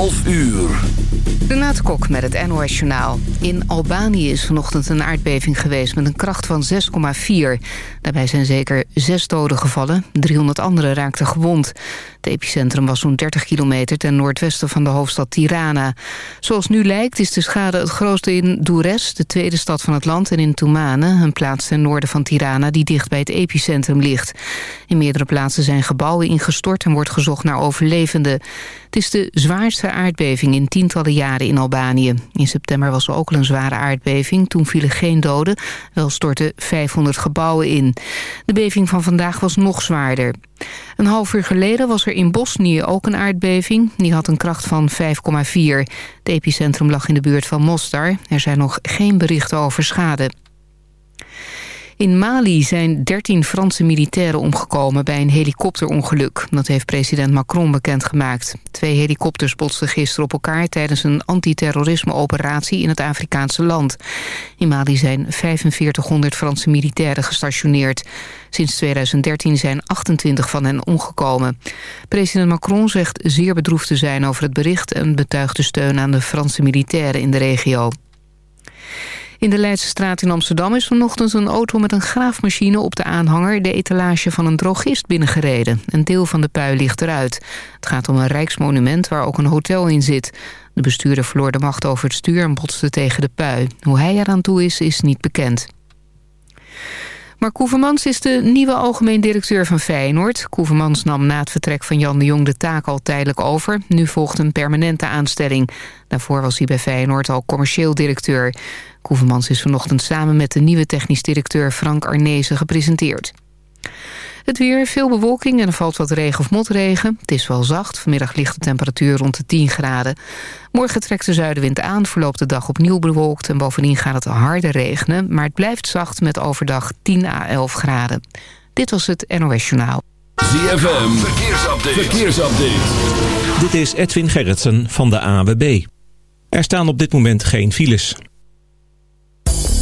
11 uur. Renate Kok met het NOS Journaal. In Albanië is vanochtend een aardbeving geweest met een kracht van 6,4. Daarbij zijn zeker zes doden gevallen. 300 anderen raakten gewond. Het epicentrum was zo'n 30 kilometer ten noordwesten van de hoofdstad Tirana. Zoals nu lijkt is de schade het grootste in Doures, de tweede stad van het land... en in Toumane, een plaats ten noorden van Tirana die dicht bij het epicentrum ligt. In meerdere plaatsen zijn gebouwen ingestort en wordt gezocht naar overlevenden. Het is de zwaarste aardbeving in tientallen jaren in Albanië. In september was er ook al een zware aardbeving. Toen vielen geen doden, wel stortten 500 gebouwen in. De beving van vandaag was nog zwaarder. Een half uur geleden was er in Bosnië ook een aardbeving. Die had een kracht van 5,4. Het epicentrum lag in de buurt van Mostar. Er zijn nog geen berichten over schade. In Mali zijn 13 Franse militairen omgekomen bij een helikopterongeluk. Dat heeft president Macron bekendgemaakt. Twee helikopters botsten gisteren op elkaar tijdens een antiterrorisme-operatie in het Afrikaanse land. In Mali zijn 4500 Franse militairen gestationeerd. Sinds 2013 zijn 28 van hen omgekomen. President Macron zegt zeer bedroefd te zijn over het bericht... en betuigt de steun aan de Franse militairen in de regio. In de Leidse straat in Amsterdam is vanochtend een auto met een graafmachine op de aanhanger de etalage van een drogist binnengereden. Een deel van de pui ligt eruit. Het gaat om een rijksmonument waar ook een hotel in zit. De bestuurder verloor de macht over het stuur en botste tegen de pui. Hoe hij eraan toe is, is niet bekend. Mark Koevermans is de nieuwe algemeen directeur van Feyenoord. Koevermans nam na het vertrek van Jan de Jong de taak al tijdelijk over. Nu volgt een permanente aanstelling. Daarvoor was hij bij Feyenoord al commercieel directeur. Koevermans is vanochtend samen met de nieuwe technisch directeur Frank Arnezen gepresenteerd. Het weer, veel bewolking en er valt wat regen of motregen. Het is wel zacht. Vanmiddag ligt de temperatuur rond de 10 graden. Morgen trekt de zuidenwind aan, verloopt de dag opnieuw bewolkt... en bovendien gaat het harder regenen. Maar het blijft zacht met overdag 10 à 11 graden. Dit was het NOS Journaal. ZFM, verkeersupdate. verkeersupdate. Dit is Edwin Gerritsen van de AWB. Er staan op dit moment geen files.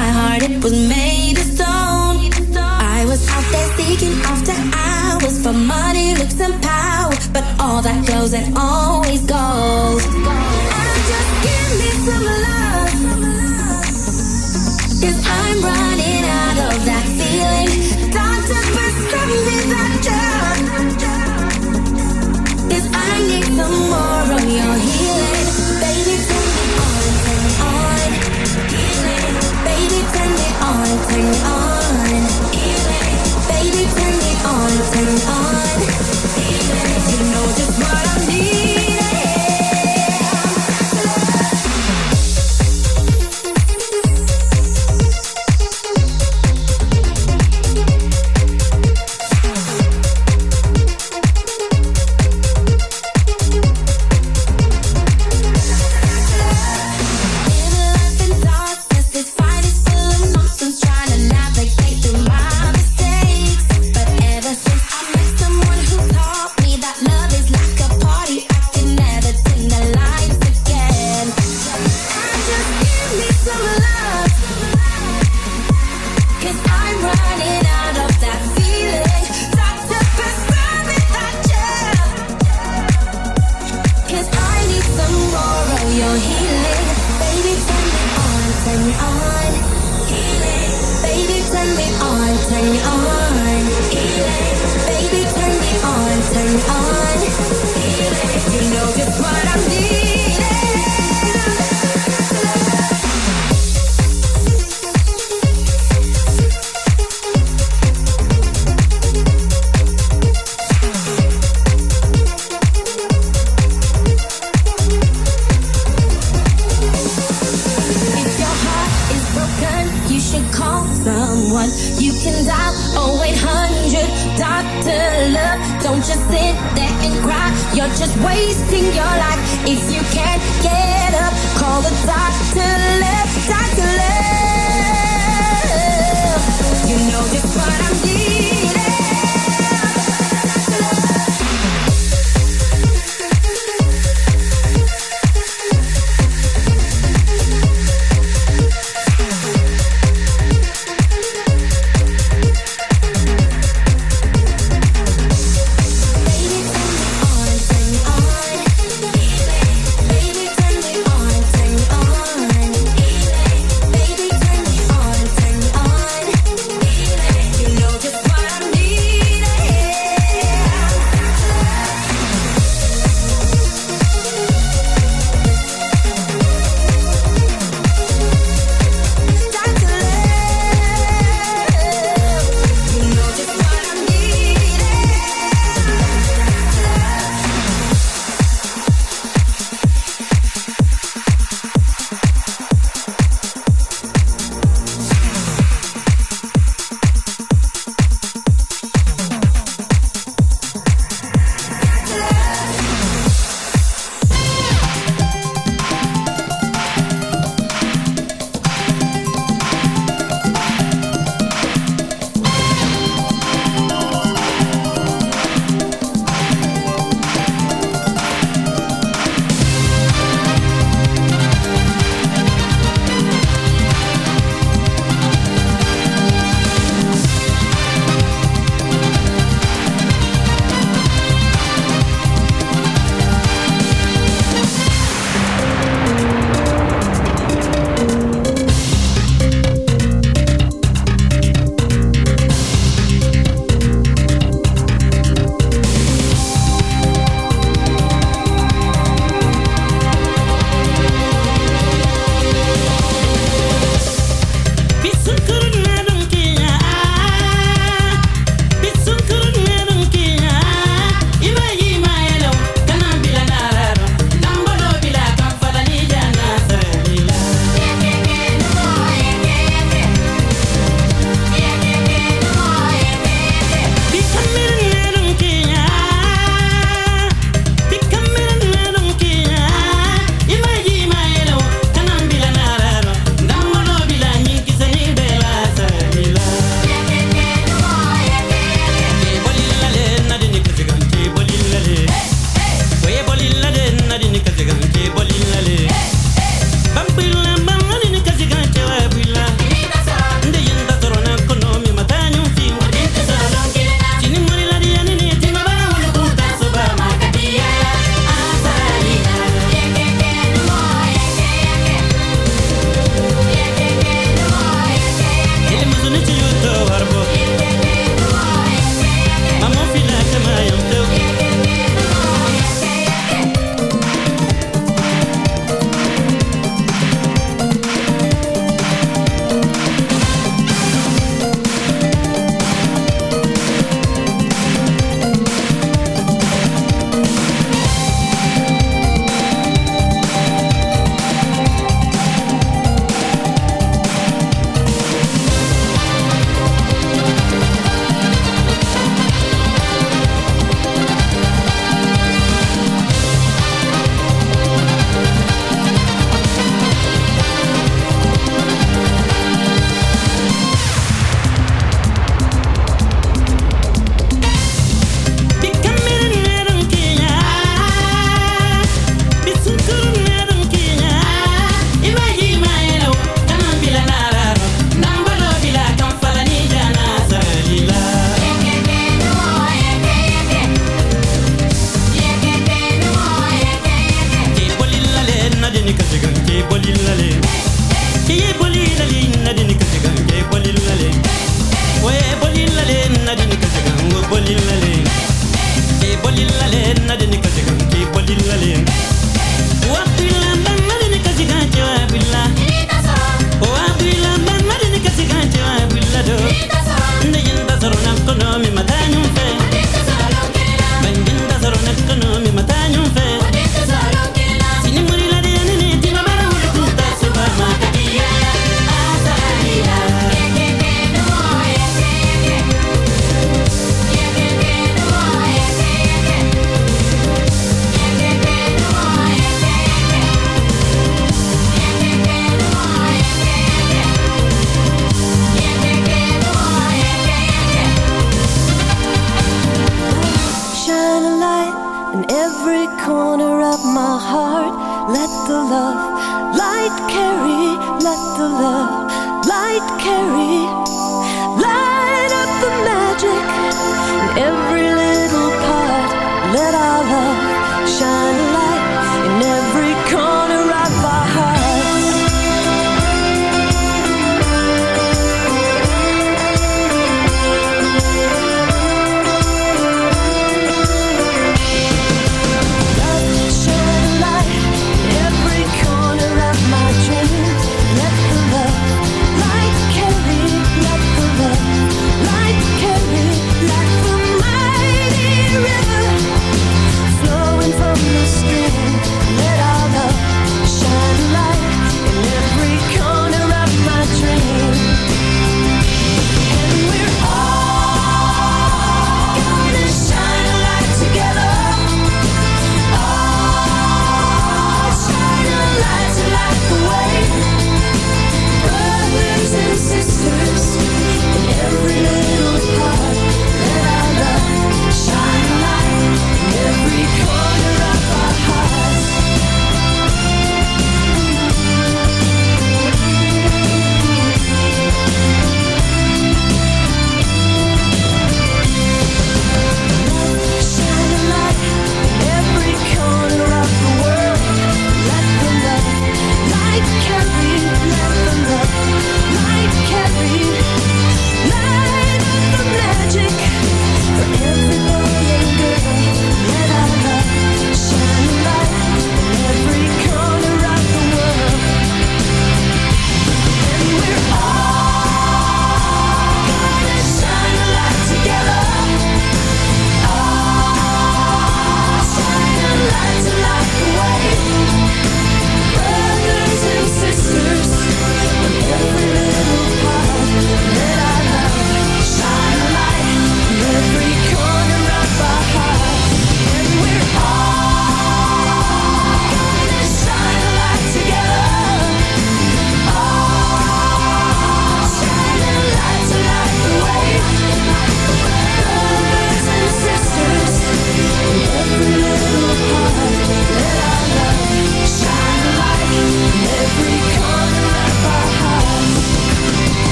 My heart it was made of stone. I was out there seeking after hours for money, looks, and power, but all that goes and always goes. Just give me some I'm running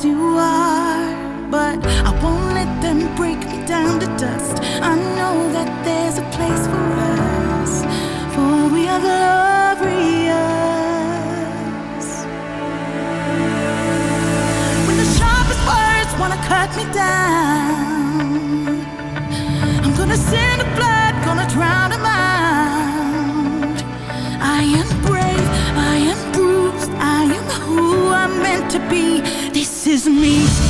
as you are. But I won't let them break me down to dust. I know that there's a place for us, for we are glorious. When the sharpest words wanna cut me down, I'm gonna send a flood, gonna drown them out. I am brave, I am bruised, I am who I'm meant to be. Is me.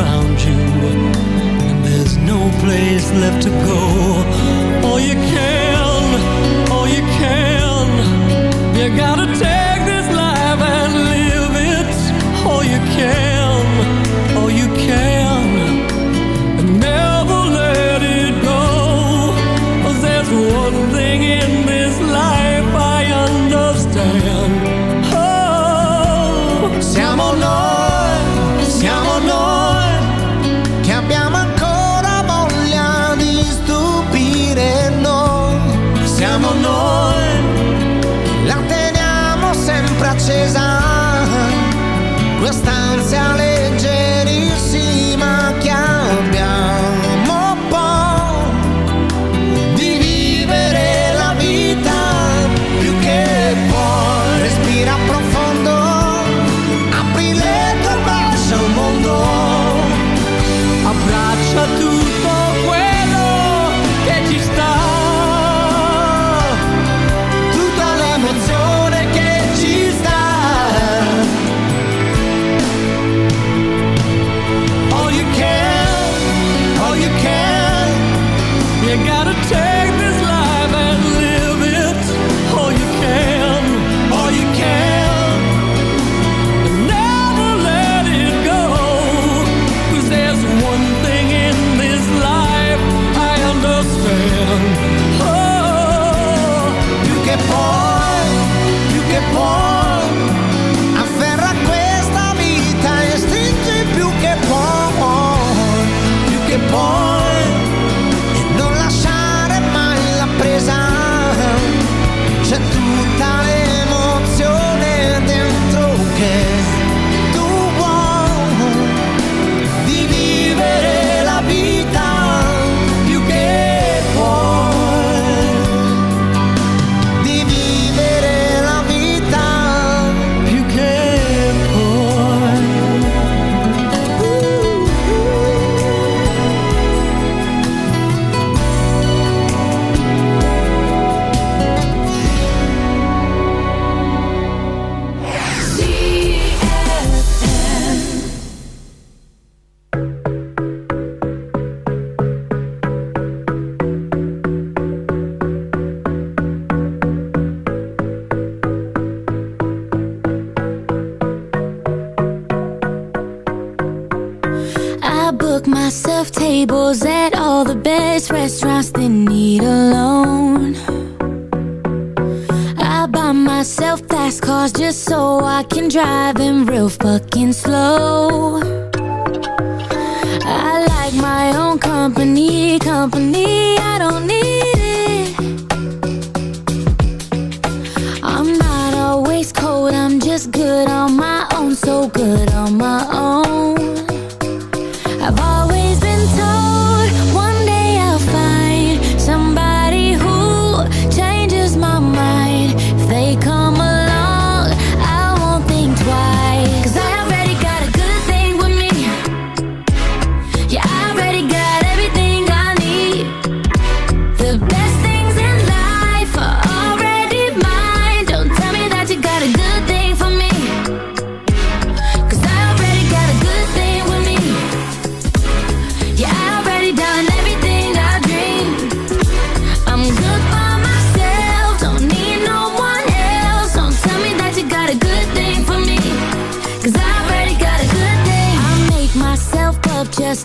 around you, and there's no place left to go. distância get born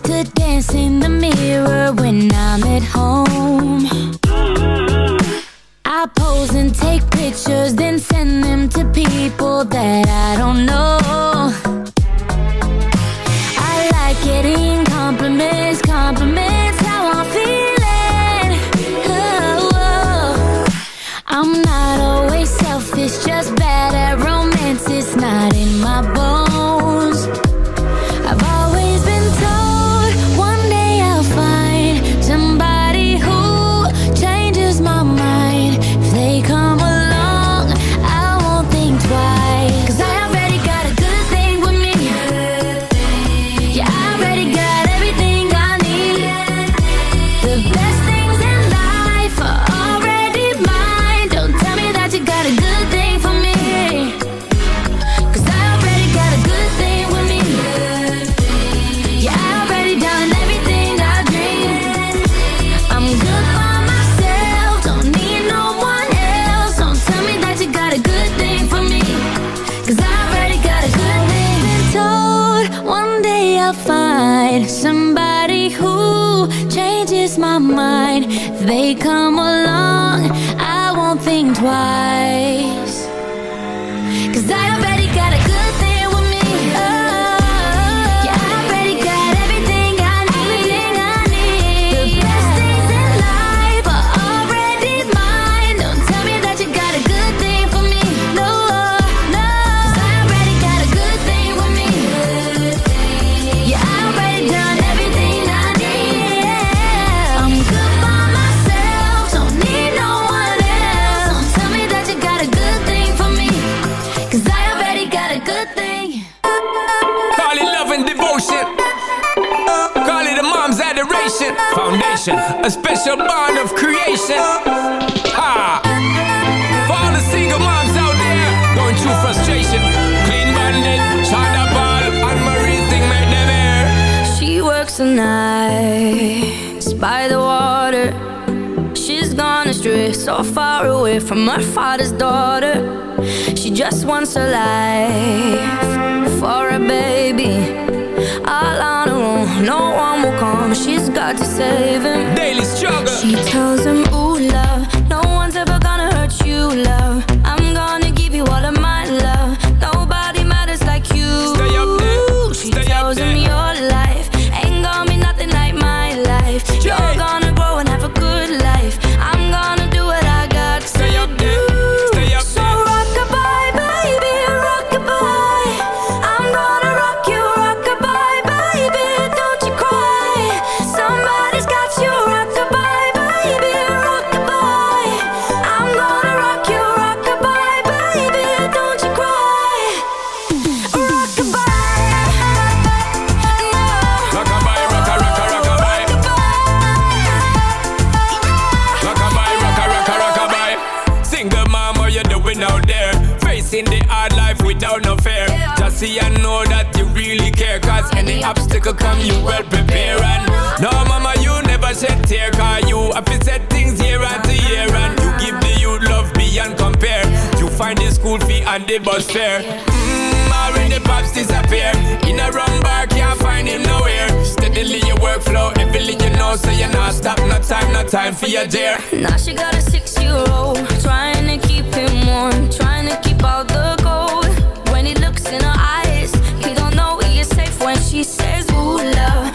could dance in the mirror when I my father's daughter. good mom, what you doing out there? Facing the hard life without no fear. Just see I know that you really care. Cause any obstacle come, you well prepare. And no, mama, you never shed tear. Cause you have to set things year after year. And you give the youth love beyond compare. Find the school fee and the bus fare. Mmm, the pops disappear. In a wrong bar, can't find him nowhere. Steadily your workflow, everything you know, so you're not stop. No time, no time for your dear. Now she got a six-year-old Trying to keep him warm Trying to keep out the cold When he looks in her eyes He don't know he is safe when she says Ooh, love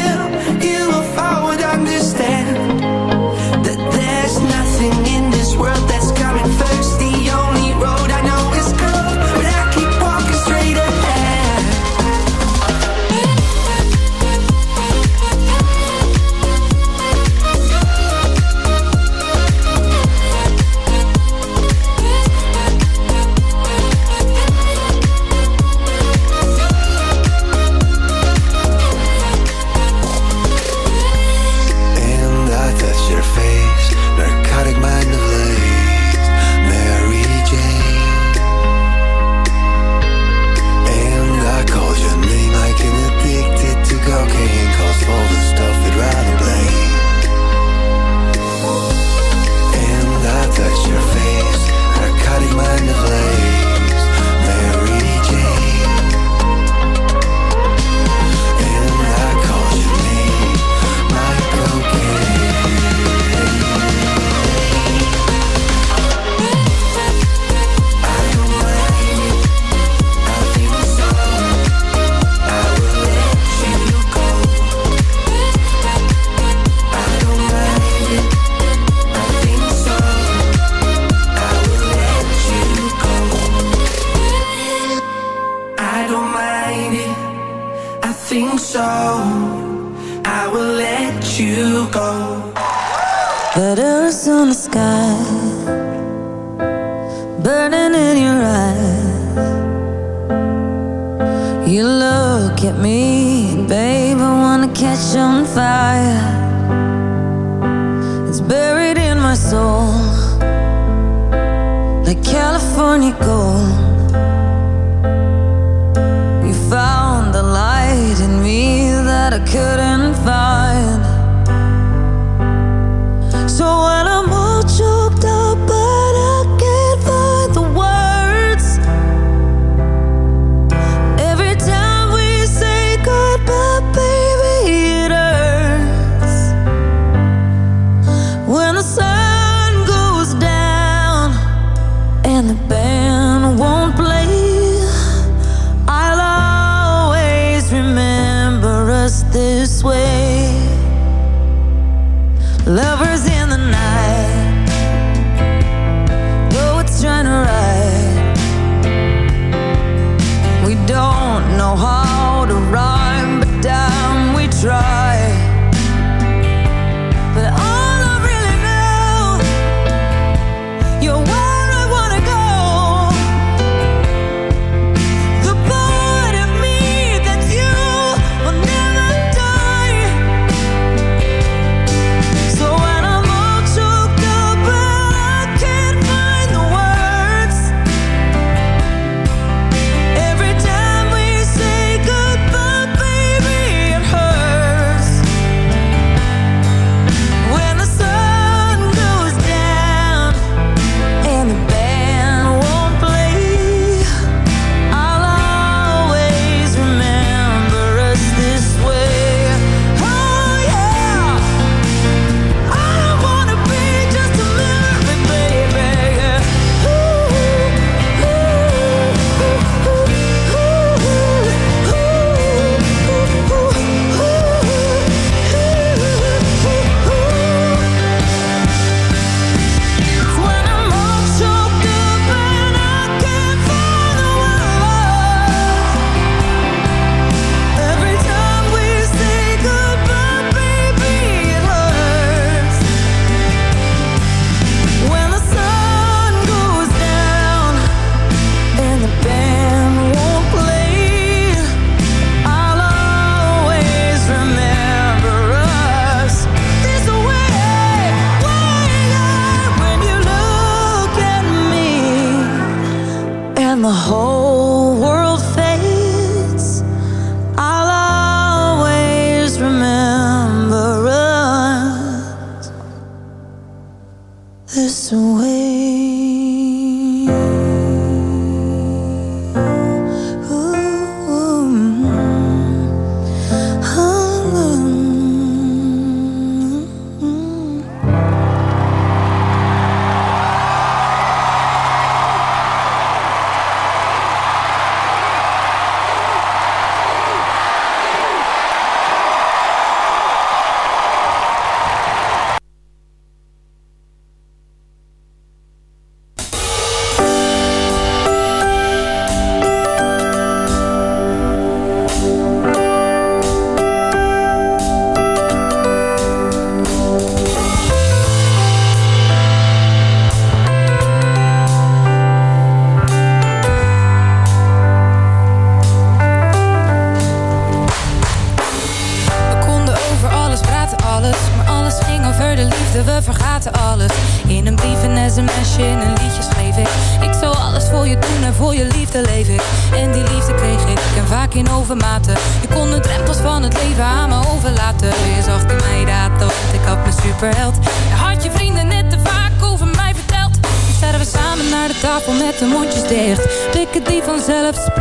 Go. Letters on the sky, burning in your eyes. You look at me, babe, I wanna catch on fire.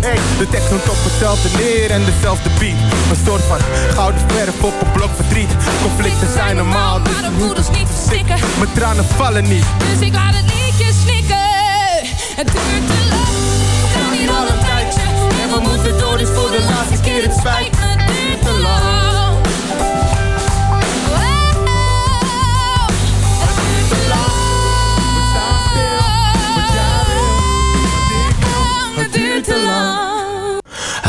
Hey, de tekst noemt op hetzelfde neer en dezelfde beat. Een soort van gouden verf op een blok verdriet. Conflicten zijn normaal, dus Maar de niet verstikken. mijn tranen vallen niet. Dus ik laat het liedje snikken. Het duurt te lang. We staan hier al een tijdje. En we moeten door, dus voor de laatste keer. Het spijt me, duurt te lang.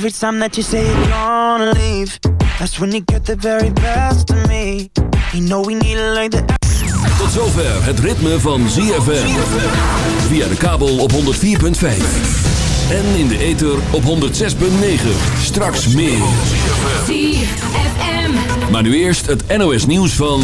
Every time that you say you're gonna leave, that's when you get the very best of me. You know we need it like the Tot zover het ritme van ZFM. Via de kabel op 104.5. En in de ether op 106.9. Straks meer. ZFM. Maar nu eerst het NOS nieuws van...